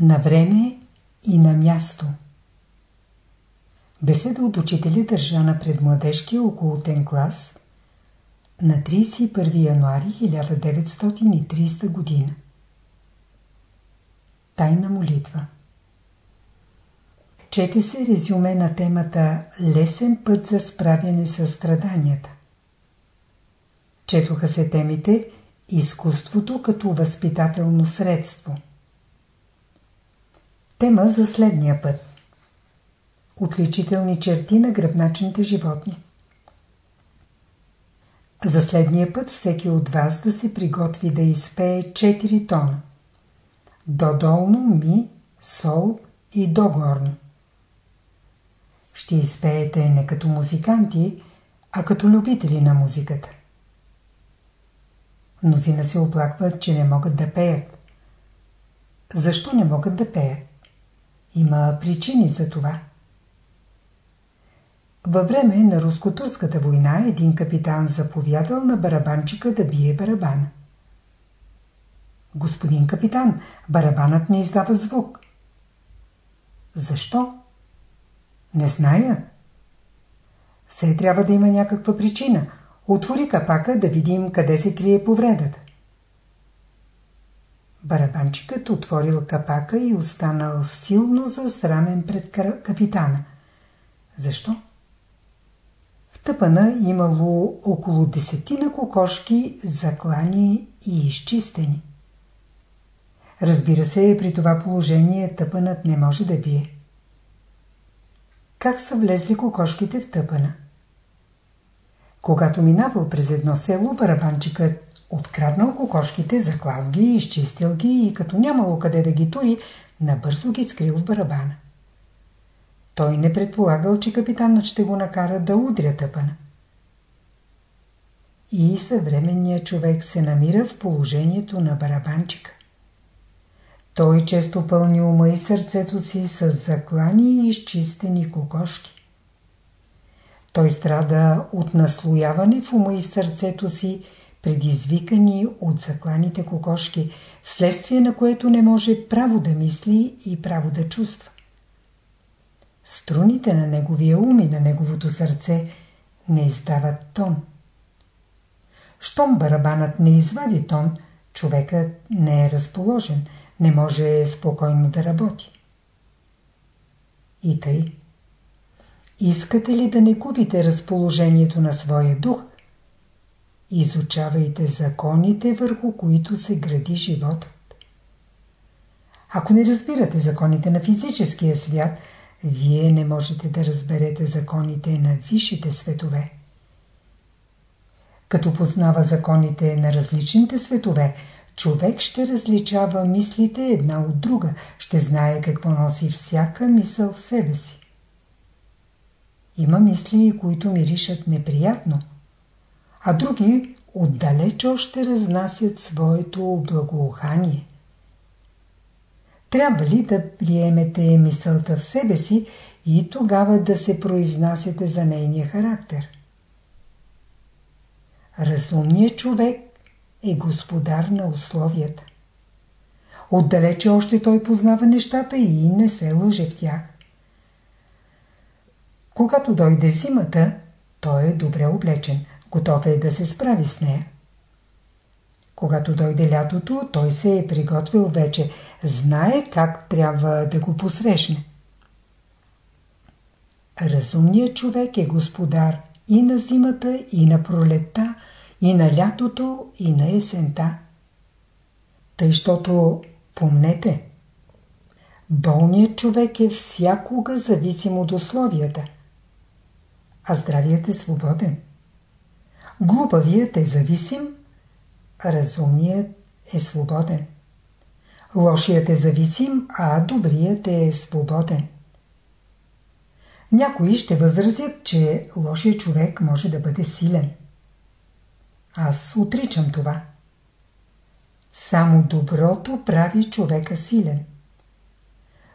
На време и на място. Беседа от учителя държана пред младежкия околотен клас на 31 януари 1930 година. Тайна молитва Чете се резюме на темата Лесен път за справяне с страданията. Четоха се темите Изкуството като възпитателно средство. Тема за следния път. Отличителни черти на гръбначните животни. За следния път всеки от вас да се приготви да изпее 4 тона. До долно, ми, сол и до горно. Ще изпеете не като музиканти, а като любители на музиката. Мнозина се оплакват, че не могат да пеят. Защо не могат да пеят? Има причини за това. Във време на руско-турската война един капитан заповядал на барабанчика да бие барабана. Господин капитан, барабанът не издава звук. Защо? Не зная. Все трябва да има някаква причина. Отвори капака да видим къде се крие повредата. Барабанчикът отворил капака и останал силно засрамен пред капитана. Защо? В тъпана имало около десетина кокошки заклани и изчистени. Разбира се, при това положение тъпанът не може да бие. Как са влезли кокошките в тъпана? Когато минавал през едно село, барабанчикът откраднал кокошките, заклав ги, изчистил ги и като нямало къде да ги тури, набързо ги скрил в барабана. Той не предполагал, че капитанът ще го накара да удря тъпана. И съвременният човек се намира в положението на барабанчика. Той често пълни ума и сърцето си с заклани и изчистени кокошки. Той страда от наслояване в ума и сърцето си, предизвикани от закланите кокошки, вследствие на което не може право да мисли и право да чувства. Струните на неговия ум и на неговото сърце не издават тон. Щом барабанът не извади тон, човекът не е разположен, не може спокойно да работи. И тъй. Искате ли да не купите разположението на своя дух? Изучавайте законите, върху които се гради животът. Ако не разбирате законите на физическия свят, вие не можете да разберете законите на висшите светове. Като познава законите на различните светове, човек ще различава мислите една от друга, ще знае какво носи всяка мисъл в себе си. Има мисли, които миришат неприятно, а други отдалеч още разнасят своето благоухание. Трябва ли да приемете мисълта в себе си и тогава да се произнасяте за нейния характер? Разумният човек е господар на условията. Отдалече още той познава нещата и не се лъже в тях. Когато дойде зимата, той е добре облечен, готов е да се справи с нея. Когато дойде лятото, той се е приготвил вече, знае как трябва да го посрещне. Разумният човек е господар и на зимата, и на пролетта, и на лятото, и на есента. Тъй, щото помнете, болният човек е всякога зависим от условията – а здравият е свободен. Глупавият е зависим, а разумният е свободен. Лошият е зависим, а добрият е свободен. Някои ще възразят, че лошият човек може да бъде силен. Аз отричам това. Само доброто прави човека силен.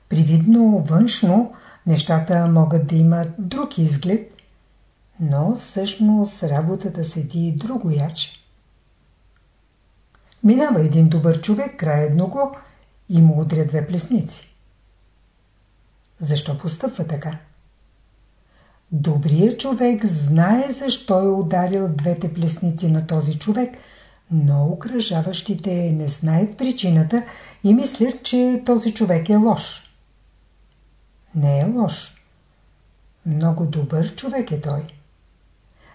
Привидно външно нещата могат да имат друг изглед, но всъщност работата седи другояче. Минава един добър човек край едного и му удря две плесници. Защо постъпва така? Добрият човек знае защо е ударил двете плесници на този човек, но окръжаващите не знаят причината и мислят, че този човек е лош. Не е лош. Много добър човек е той.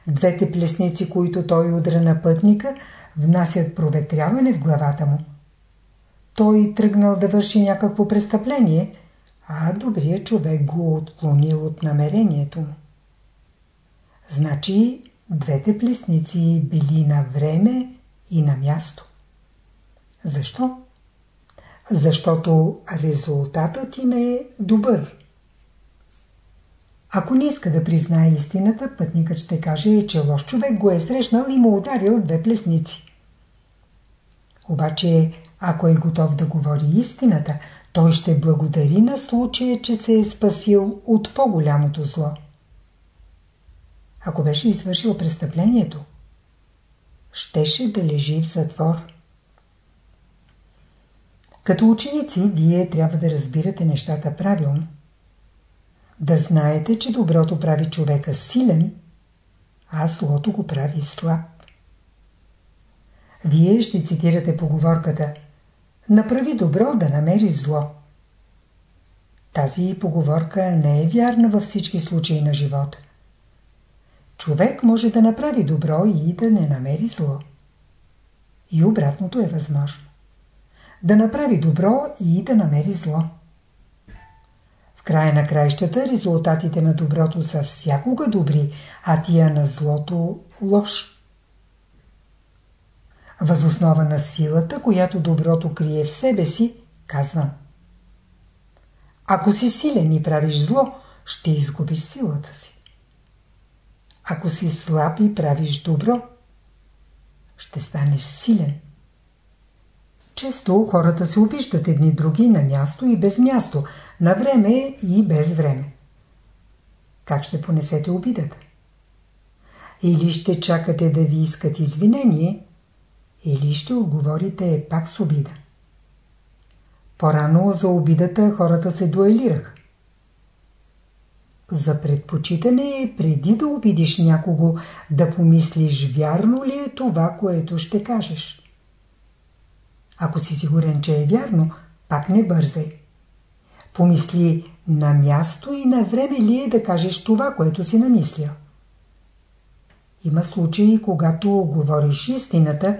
Двете плесници, които той удра на пътника, внасят проветряване в главата му. Той тръгнал да върши някакво престъпление, а добрият човек го отклонил от намерението му. Значи, двете плесници били на време и на място. Защо? Защото резултатът им е добър. Ако не иска да признае истината, пътникът ще каже, че лош човек го е срещнал и му ударил две плесници. Обаче, ако е готов да говори истината, той ще благодари на случая, че се е спасил от по-голямото зло. Ако беше извършил престъплението, щеше да лежи в затвор. Като ученици, вие трябва да разбирате нещата правилно. Да знаете, че доброто прави човека силен, а злото го прави слаб. Вие ще цитирате поговорката «Направи добро да намери зло». Тази поговорка не е вярна във всички случаи на живота. Човек може да направи добро и да не намери зло. И обратното е възможно. Да направи добро и да намери зло. Края на краищата резултатите на доброто са всякога добри, а тия на злото лоши. Възоснова на силата, която доброто крие в себе си, казвам. Ако си силен и правиш зло, ще изгубиш силата си. Ако си слаб и правиш добро, ще станеш силен. Често хората се обиждат едни други на място и без място, на време и без време. Как ще понесете обидата? Или ще чакате да ви искат извинение, или ще отговорите пак с обида. По-рано за обидата хората се дуелираха. За предпочитане е преди да обидиш някого да помислиш вярно ли е това, което ще кажеш. Ако си сигурен, че е вярно, пак не бързай. Помисли на място и на време ли е да кажеш това, което си намислил. Има случаи, когато говориш истината,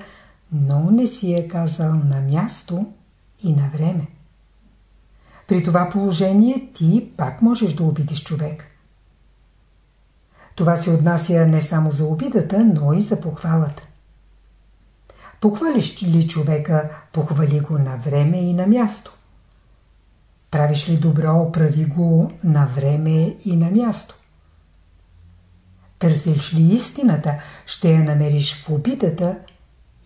но не си е казал на място и на време. При това положение ти пак можеш да обидиш човек. Това се отнася не само за обидата, но и за похвалата. Похвалиш ли човека, похвали го на време и на място. Правиш ли добро, прави го на време и на място. Търсиш ли истината, ще я намериш в обидата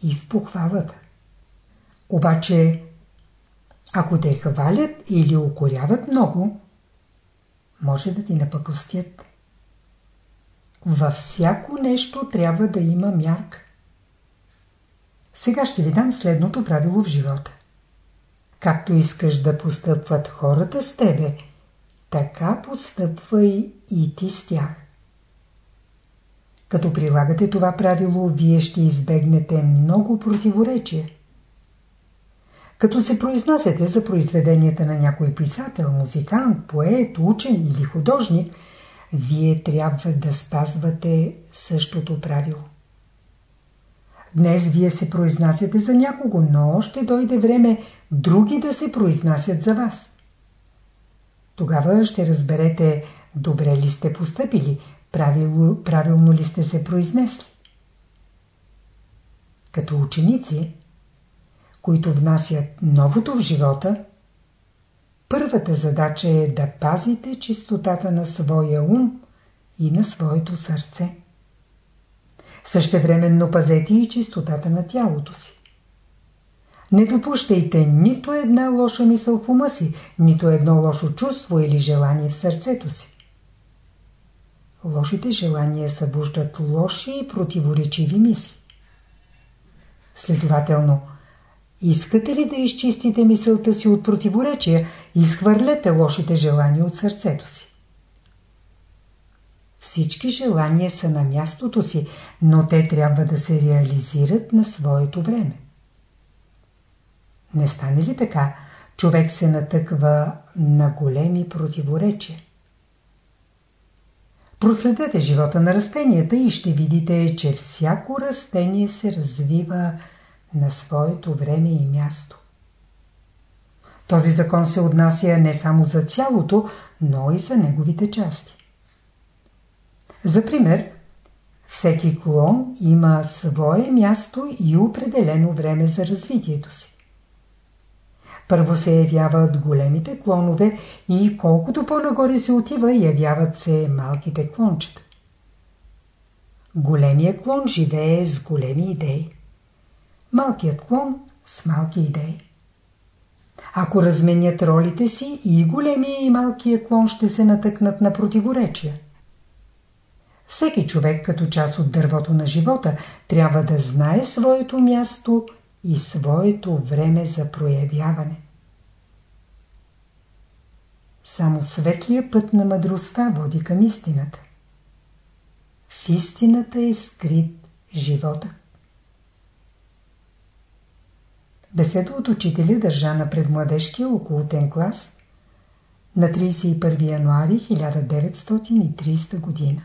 и в похвалата. Обаче, ако те хвалят или укоряват много, може да ти напъкостят. Във всяко нещо трябва да има мярка. Сега ще ви дам следното правило в живота. Както искаш да постъпват хората с тебе, така постъпвай и ти с тях. Като прилагате това правило, вие ще избегнете много противоречия. Като се произнасяте за произведенията на някой писател, музикант, поет, учен или художник, вие трябва да спазвате същото правило. Днес вие се произнасяте за някого, но ще дойде време други да се произнасят за вас. Тогава ще разберете добре ли сте поступили, правилно, правилно ли сте се произнесли. Като ученици, които внасят новото в живота, първата задача е да пазите чистотата на своя ум и на своето сърце. Същевременно пазете и чистотата на тялото си. Не допущайте нито една лоша мисъл в ума си, нито едно лошо чувство или желание в сърцето си. Лошите желания събуждат лоши и противоречиви мисли. Следователно, искате ли да изчистите мисълта си от противоречия, изхвърлете лошите желания от сърцето си. Всички желания са на мястото си, но те трябва да се реализират на своето време. Не стане ли така, човек се натъква на големи противоречия. Проследете живота на растенията и ще видите, че всяко растение се развива на своето време и място. Този закон се отнася не само за цялото, но и за неговите части. За пример, всеки клон има свое място и определено време за развитието си. Първо се явяват големите клонове и колкото по-нагоре се отива, явяват се малките клончета. Големият клон живее с големи идеи. Малкият клон с малки идеи. Ако разменят ролите си, и големия и малкият клон ще се натъкнат на противоречия. Всеки човек като част от дървото на живота трябва да знае своето място и своето време за проявяване. Само светлия път на мъдростта води към истината. В истината е скрит живота. Беседа от учителя държана пред младежкия околотен клас на 31 януари 1930 година.